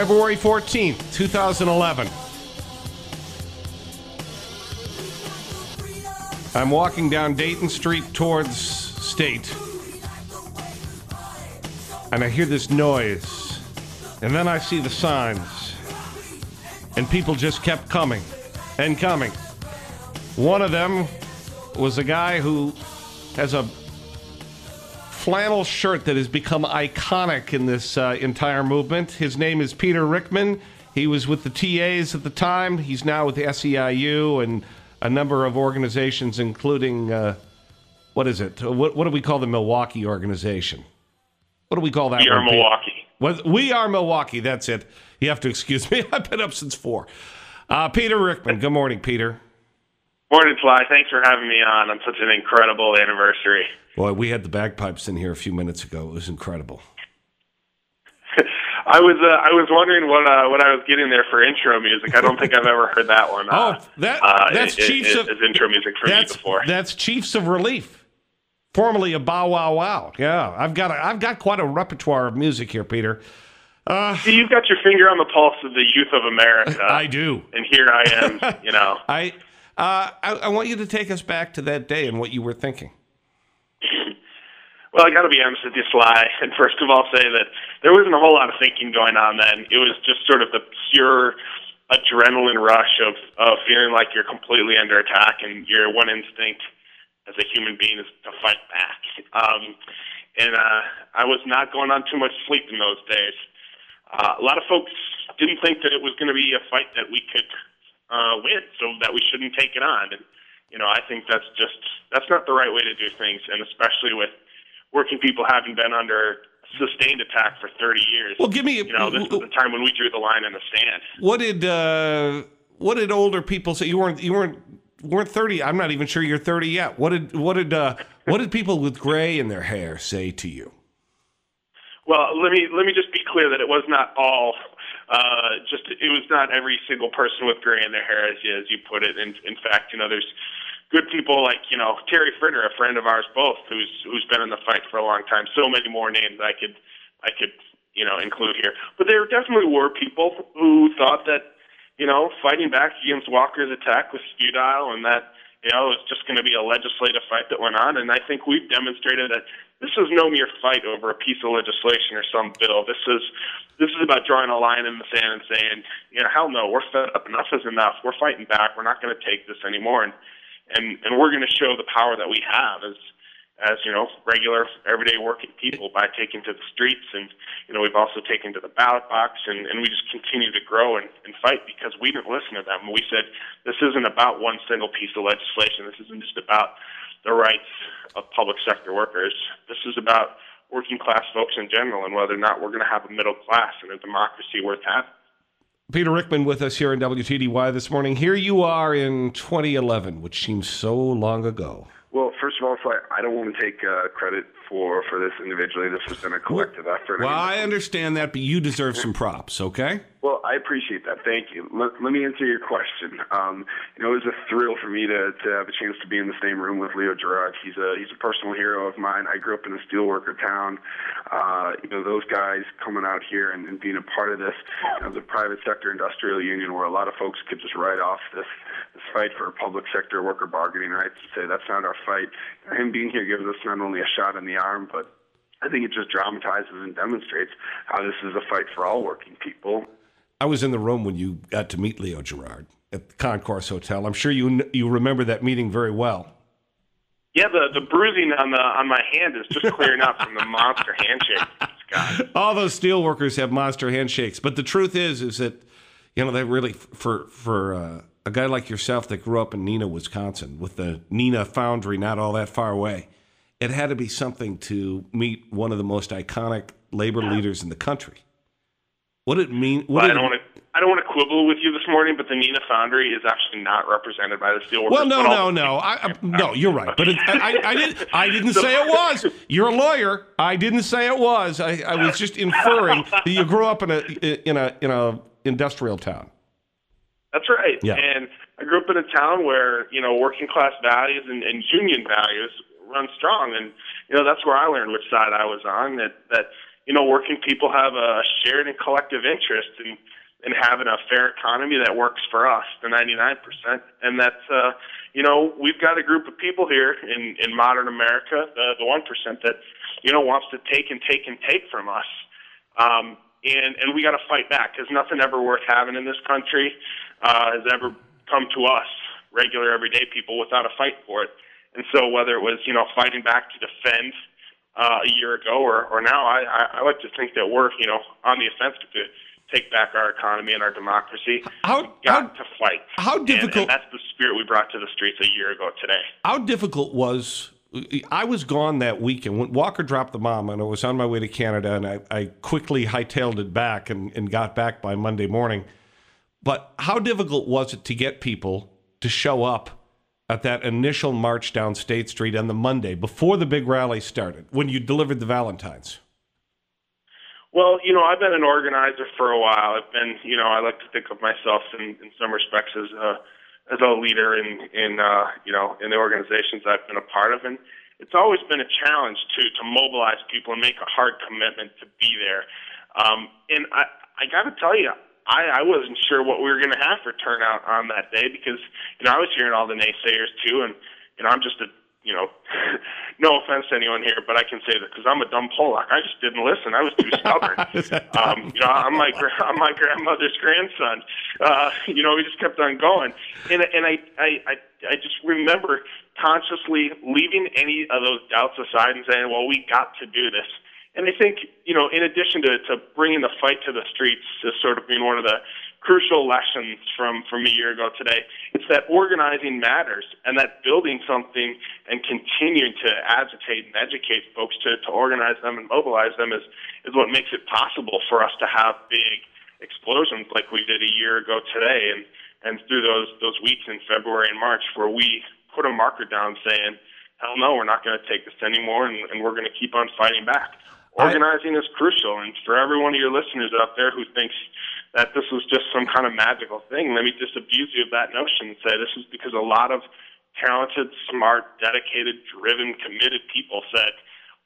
February 14th, 2011. I'm walking down Dayton Street towards State. And I hear this noise. And then I see the signs. And people just kept coming and coming. One of them was a guy who has a flannel shirt that has become iconic in this uh, entire movement. His name is Peter Rickman. He was with the TAs at the time. He's now with SEIU and a number of organizations, including uh, what is it? What, what do we call the Milwaukee organization? What do we call that? We are one? Milwaukee. What, we are Milwaukee. That's it. You have to excuse me. I've been up since four. Uh, Peter Rickman. Good morning, Peter. Morning, Sly. Thanks for having me on on such an incredible anniversary. Boy, we had the bagpipes in here a few minutes ago. It was incredible. I was uh, I was wondering what uh, what I was getting there for intro music. I don't think I've ever heard that one. Oh, uh, that uh, that's Chiefs of as intro music for me before. That's Chiefs of Relief, formerly a Bow Wow Wow. Yeah, I've got a, I've got quite a repertoire of music here, Peter. Uh, See, You've got your finger on the pulse of the youth of America. I do. and here I am. You know, I, uh, I I want you to take us back to that day and what you were thinking. Well, I got to be honest with you, Sly, and first of all say that there wasn't a whole lot of thinking going on then. It was just sort of the pure adrenaline rush of, of feeling like you're completely under attack and your one instinct as a human being is to fight back. Um, and uh, I was not going on too much sleep in those days. Uh, a lot of folks didn't think that it was going to be a fight that we could uh, win, so that we shouldn't take it on. And you know, I think that's just that's not the right way to do things, and especially with working people having been under sustained attack for 30 years. Well, give me you know, this is the time when we drew the line in the sand. what did uh, what did older people say? You weren't you weren't weren't thirty. I'm not even sure you're thirty yet. What did what did uh, what did people with gray in their hair say to you? Well, let me let me just be clear that it was not all. Uh, just it was not every single person with gray in their hair, as you, as you put it. In, in fact, you know, there's good people like you know Terry Fritter, a friend of ours both, who's who's been in the fight for a long time. So many more names I could I could you know include here, but there definitely were people who thought that you know fighting back against Walker's attack was futile and that you know it was just going to be a legislative fight that went on. And I think we've demonstrated that this is no mere fight over a piece of legislation or some bill. This is this is about drawing a line in the sand and saying, you know, hell no, we're fed up. Enough is enough. We're fighting back. We're not going to take this anymore. And and and we're going to show the power that we have as as you know regular everyday working people by taking to the streets and you know we've also taken to the ballot box and and we just continue to grow and, and fight because we didn't listen to them. We said this isn't about one single piece of legislation. This isn't just about the rights of public sector workers. This is about working class folks in general and whether or not we're going to have a middle class and a democracy worth having Peter Rickman with us here in WTDY this morning. Here you are in 2011, which seems so long ago. Well, first of all, I don't want to take uh, credit for for this individually. This has been a collective effort. Well, I understand that, but you deserve some props, okay? Well, I appreciate that. Thank you. Let, let me answer your question. Um, you know, it was a thrill for me to, to have a chance to be in the same room with Leo Gerard. He's a he's a personal hero of mine. I grew up in a steelworker town. Uh, you know, those guys coming out here and, and being a part of this, you know, the private sector industrial union, where a lot of folks could just write off this this fight for public sector worker bargaining rights and say that's not our fight. Him being here gives us not only a shot in the arm, but I think it just dramatizes and demonstrates how this is a fight for all working people. I was in the room when you got to meet Leo Gerard at the Concourse Hotel. I'm sure you you remember that meeting very well. Yeah, the the bruising on the on my hand is just clearing up from the monster handshake. Scott. All those steel workers have monster handshakes, but the truth is, is that you know they really for for uh, a guy like yourself that grew up in Neenah, Wisconsin, with the Neenah Foundry not all that far away, it had to be something to meet one of the most iconic labor leaders in the country. What it mean? What But I don't want to. I don't want to quibble with you this morning, but the Neenah Foundry is actually not represented by the steelworkers. Well, no, no, no. I, I, no, you're right. But it, I, I, I didn't. I didn't say it was. You're a lawyer. I didn't say it was. I, I was just inferring that you grew up in a in a in a industrial town. That's right. Yeah. And I grew up in a town where you know working class values and, and union values run strong, and you know that's where I learned which side I was on. That that you know working people have a shared and collective interest in in having a fair economy that works for us, the 99%, and that's uh, you know we've got a group of people here in in modern America, the the 1% that you know wants to take and take and take from us. Um, and and we got to fight back because nothing ever worth having in this country uh, has ever come to us, regular everyday people, without a fight for it. And so whether it was you know fighting back to defend uh, a year ago or or now, I, I I like to think that we're you know on the offensive to take back our economy and our democracy. How- We've got how- to fight. how And- difficult- And, that's the spirit we brought to the streets a year ago today. How difficult was? I was gone that weekend when Walker dropped the bomb, and I was on my way to Canada, and I, I quickly hightailed it back and, and got back by Monday morning. But how difficult was it to get people to show up at that initial march down State Street on the Monday before the big rally started when you delivered the Valentines? Well, you know, I've been an organizer for a while. I've been, you know, I like to think of myself in, in some respects as a as a leader in in uh, you know in the organizations I've been a part of, and it's always been a challenge to to mobilize people and make a hard commitment to be there. Um, and I I got to tell you, I I wasn't sure what we were going to have for turnout on that day because you know I was hearing all the naysayers too, and you know I'm just a you know, no offense to anyone here, but I can say that because I'm a dumb Polak. I just didn't listen. I was too stubborn. um, you know, I'm my I'm my grandmother's grandson. Uh, you know, we just kept on going, and and I I I, I just remember consciously leaving any of those doubts aside and saying, well, we got to do this. And I think, you know, in addition to, to bringing the fight to the streets as sort of being one of the crucial lessons from, from a year ago today, it's that organizing matters and that building something and continuing to agitate and educate folks to, to organize them and mobilize them is, is what makes it possible for us to have big explosions like we did a year ago today and, and through those, those weeks in February and March where we put a marker down saying, hell no, we're not going to take this anymore and, and we're going to keep on fighting back. Organizing is crucial, and for every one of your listeners out there who thinks that this was just some kind of magical thing, let me disabuse you of that notion and say this is because a lot of talented, smart, dedicated, driven, committed people said,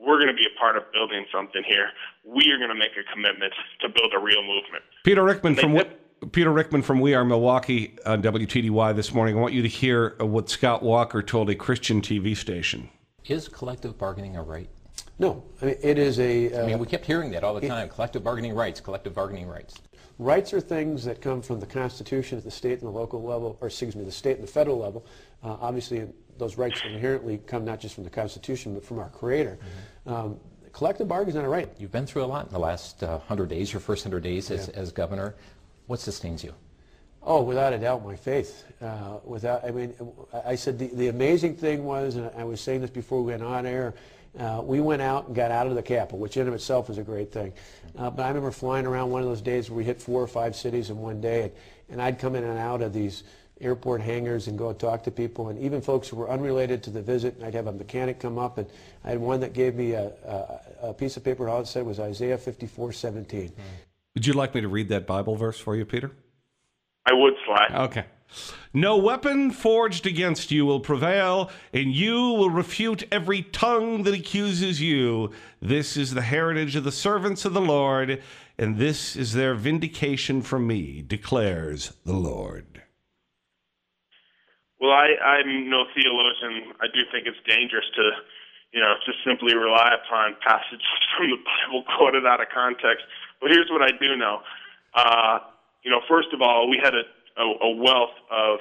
we're going to be a part of building something here. We are going to make a commitment to build a real movement. Peter Rickman from They Wi- Peter Rickman from We Are Milwaukee on WTDY this morning. I want you to hear uh, what Scott Walker told a Christian TV station. Is collective bargaining a right? No, I mean, it is a. Uh, I mean, we kept hearing that all the time. Collective bargaining rights, collective bargaining rights. rights are things that come from the Constitution at the state and the local level, or excuse me, the state and the federal level. Uh, obviously, those rights inherently come not just from the Constitution, but from our Creator. Um, collective bargaining is not a right. You've been through a lot in the last uh, 100 days, your first 100 days as, as governor. What sustains you? Oh, without a doubt, my faith. Uh, without, I mean, I I said the, the amazing thing was, and I was saying this before we went on air, uh, we went out and got out of the capital, which in of itself is a great thing. Uh, but I remember flying around one of those days where we hit four or five cities in one day, and, and I'd come in and out of these airport hangars and go talk to people, and even folks who were unrelated to the visit. I'd have a mechanic come up, and I had one that gave me a, a, a piece of paper. All it said was Isaiah 54:17. Would you like me to read that Bible verse for you, Peter? I would slide. Okay. No weapon forged against you will prevail, and you will refute every tongue that accuses you. This is the heritage of the servants of the Lord, and this is their vindication from me, declares the Lord. Well, I, I'm no theologian. I do think it's dangerous to, you know, just simply rely upon passages from the Bible quoted out of context. But here's what I do know. Uh, you know, first of all, we had a, a, a wealth of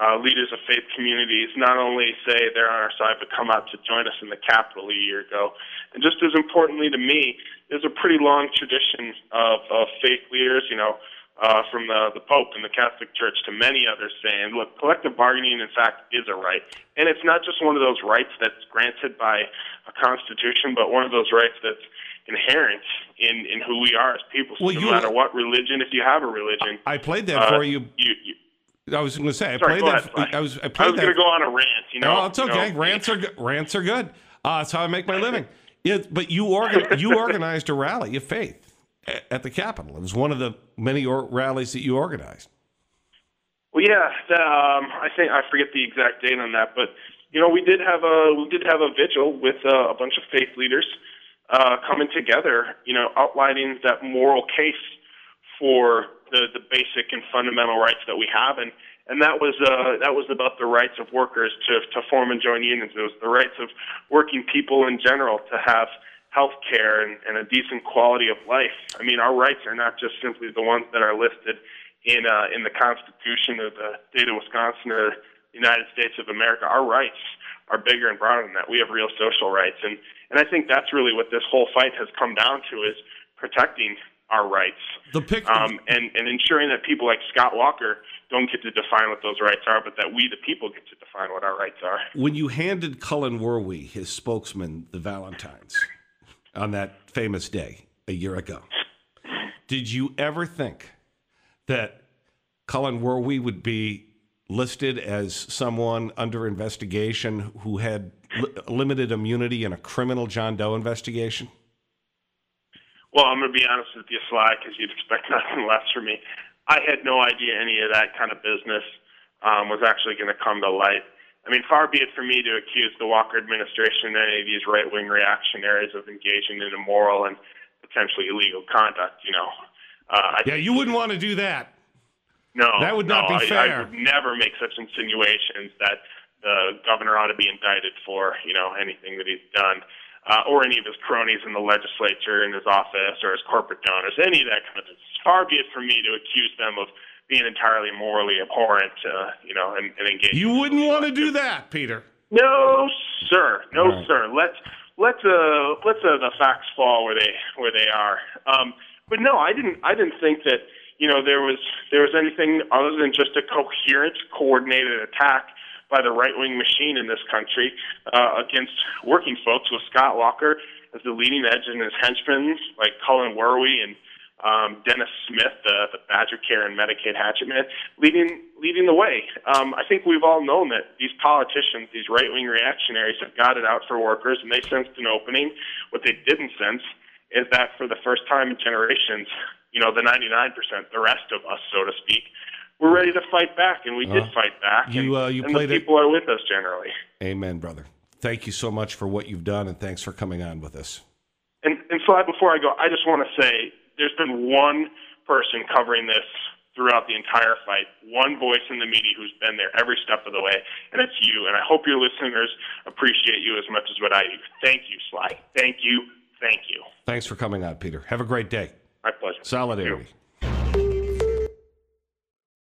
uh, leaders of faith communities not only say they're on our side, but come out to join us in the Capitol a year ago. And just as importantly to me, there's a pretty long tradition of, of faith leaders, you know, uh, from the, the Pope and the Catholic Church to many others saying, look, collective bargaining, in fact, is a right. And it's not just one of those rights that's granted by a constitution, but one of those rights that's inherent in in who we are as people. So Well, no you- matter what religion, if you have a religion, I played that uh, for you. you, you I was going to say I sorry, played that. ahead, I was I I was going to go on a rant. You know, No, it's you okay. know. Rants are good. Rants are good. Uh, that's how I make my living. Yeah, but you organ- you organized a rally of faith a- at the Capitol. It was one of the many or- rallies that you organized. Well, yeah, the, um, I think I forget the exact date on that, but you know, we did have a we did have a vigil with uh, a bunch of faith leaders uh, coming together. You know, outlining that moral case for the the basic and fundamental rights that we have, and and that was uh, that was about the rights of workers to to form and join unions. It was the rights of working people in general to have health care and, and a decent quality of life. I mean, our rights are not just simply the ones that are listed in uh, in the Constitution of the state of Wisconsin or the United States of America. Our rights are bigger and broader than that. We have real social rights, and and I think that's really what this whole fight has come down to is protecting our rights The pic- um, and and ensuring that people like Scott Walker don't get to define what those rights are, but that we the people get to define what our rights are. when you handed Cullen Werwie, his spokesman, the Valentines on that famous day a year ago, did you ever think that Cullen Werwie would be listed as someone under investigation who had li- limited immunity in a criminal John Doe investigation? Well, I'm going to be honest with you, Sly, because you'd expect nothing less from me. I had no idea any of that kind of business um, was actually going to come to light. I mean, far be it for me to accuse the Walker administration and any of these right wing reactionaries of engaging in immoral and potentially illegal conduct, you know. Uh, Yeah, you wouldn't want to do that. No, That would not no, be I, fair. I would never make such insinuations that the governor ought to be indicted for, you know, anything that he's done, uh, or any of his cronies in the legislature, in his office, or his corporate donors, any of that kind of thing. Far be it from me to accuse them of being entirely morally abhorrent, uh, you know, and, and engaged. You wouldn't want to do that, Peter. No, sir. No, All right. sir. Let's let uh, let uh, the facts fall where they where they are. Um, but no, I didn't. I didn't think that you know there was there was anything other than just a coherent, coordinated attack by the right wing machine in this country uh, against working folks with Scott Walker as the leading edge and his henchmen like Cullen Werwie and um, Dennis Smith, the, the Badger Care and Medicaid hatchet man, leading leading the way. Um, I think we've all known that these politicians, these right wing reactionaries, have got it out for workers, and they sensed an opening. What they didn't sense is that for the first time in generations, you know, the 99%, the rest of us, so to speak, we're ready to fight back, and we did fight back. you, and, uh, you and played the it- people are with us generally. Amen, brother. Thank you so much for what you've done, and thanks for coming on with us. And, and Sly, before I go, I just want to say there's been one person covering this throughout the entire fight, one voice in the media who's been there every step of the way, and it's you. And I hope your listeners appreciate you as much as what I do. Thank you, Sly. Thank you. Thank you. Thanks for coming on, Peter. Have a great day. My pleasure. Solidarity.